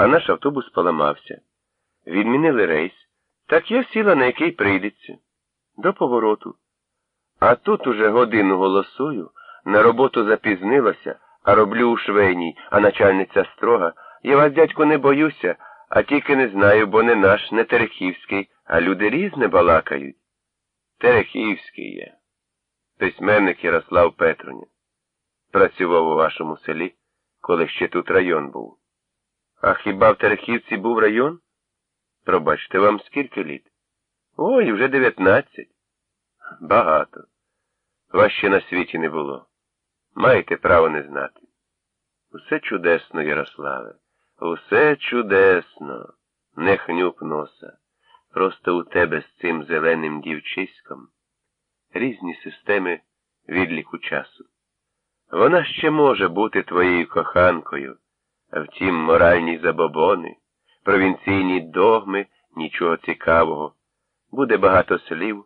а наш автобус поламався. Відмінили рейс, так я сіла, на який прийдеться. До повороту. А тут уже годину голосую, на роботу запізнилася, а роблю у швейній, а начальниця строга. Я вас, дядьку, не боюся, а тільки не знаю, бо не наш, не Терехівський, а люди різне балакають. Терехівський є. Письменник Ярослав Петруня. Працював у вашому селі, коли ще тут район був. А хіба в Терехівці був район? Пробачте, вам скільки літ? Ой, вже дев'ятнадцять. Багато. Вас ще на світі не було. Маєте право не знати. Усе чудесно, Ярославе, усе чудесно. Не хнюп носа. Просто у тебе з цим зеленим дівчиськом різні системи відліку часу. Вона ще може бути твоєю коханкою, а втім, моральні забобони, провінційні догми, нічого цікавого. Буде багато слів,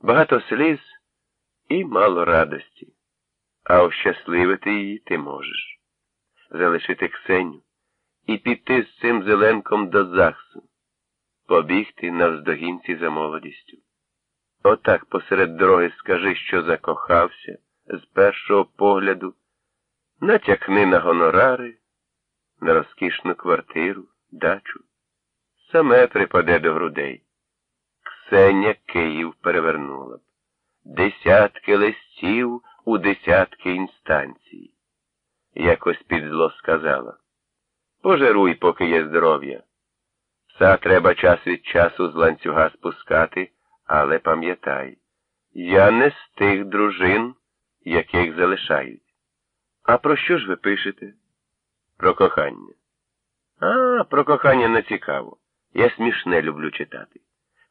багато сліз і мало радості. А ощасливити її ти можеш. Залишити Ксеню і піти з цим зеленком до ЗАГСу, побігти навздогінці за молодістю. Отак посеред дороги скажи, що закохався з першого погляду, натякни на гонорари, на розкішну квартиру, дачу. Саме припаде до грудей. Ксеня Київ перевернула б. Десятки листів у десятки інстанцій. Якось під зло сказала. Пожируй, поки є здоров'я. Пса треба час від часу з ланцюга спускати. Але пам'ятай, я не з тих дружин, яких залишають. А про що ж ви пишете? Про кохання. А, про кохання не цікаво. Я смішне люблю читати.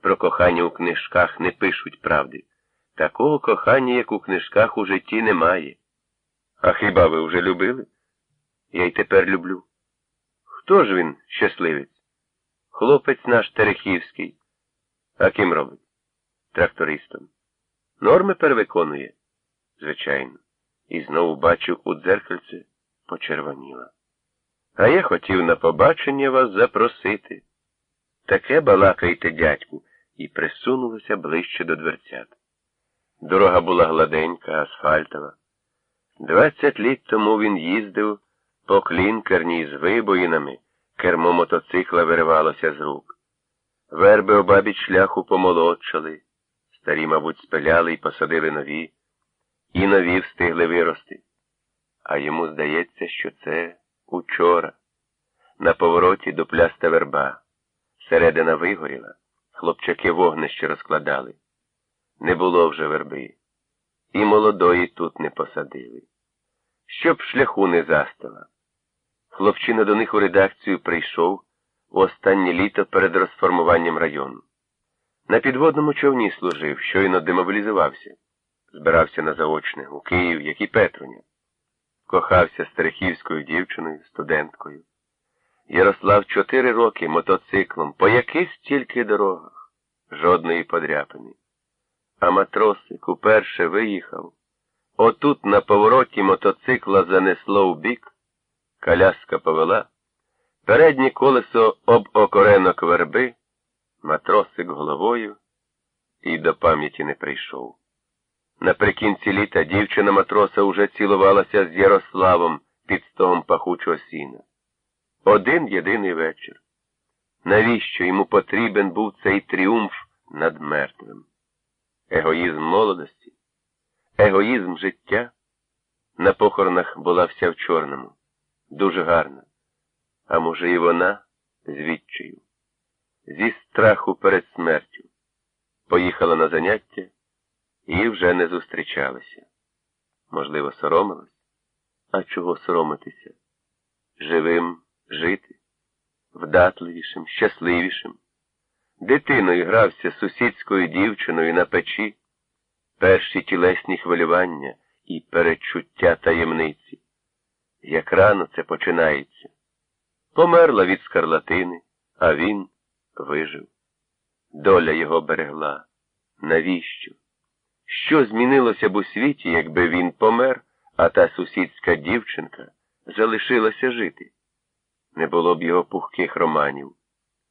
Про кохання у книжках не пишуть правди. Такого кохання, як у книжках, у житті немає. А хіба ви вже любили? Я й тепер люблю. Хто ж він, щасливець? Хлопець наш Терехівський. А ким робить? трактористом. Норми перевиконує, звичайно, і знову бачив у дзеркальце почервоніла. А я хотів на побачення вас запросити. Таке балакайте, дядьку, і присунулося ближче до дверцят. Дорога була гладенька, асфальтова. Двадцять літ тому він їздив по клінкерній з вибоїнами, кермо мотоцикла виривалося з рук. Верби обабіч шляху помолодшали. Старі, мабуть, спиляли і посадили нові, і нові встигли вирости. А йому здається, що це учора. На повороті дупляста верба. Середина вигоріла, хлопчаки вогнище розкладали. Не було вже верби. І молодої тут не посадили. Щоб шляху не застала. Хлопчина до них у редакцію прийшов у останнє літо перед розформуванням району. На підводному човні служив, щойно демобілізувався. Збирався на заочне у Київ, як і Петруня. Кохався з Терехівською дівчиною, студенткою. Ярослав чотири роки мотоциклом, по яких тільки дорогах, жодної подряпини. А матросик уперше виїхав. Отут на повороті мотоцикла занесло в бік, коляска повела, переднє колесо об окоренок верби. Матросик головою і до пам'яті не прийшов. Наприкінці літа дівчина матроса уже цілувалася з Ярославом під стогом пахучого сіна. Один єдиний вечір. Навіщо йому потрібен був цей тріумф над мертвим? Егоїзм молодості, егоїзм життя. На похоронах була вся в чорному, дуже гарна, а може, і вона з відчаю зі страху перед смертю. Поїхала на заняття і вже не зустрічалася. Можливо, соромилась? А чого соромитися? Живим жити, вдатливішим, щасливішим. Дитиною грався сусідською дівчиною на печі, перші тілесні хвилювання і перечуття таємниці. Як рано це починається. Померла від скарлатини, а він вижив. Доля його берегла. Навіщо? Що змінилося б у світі, якби він помер, а та сусідська дівчинка залишилася жити? не було б його пухких романів.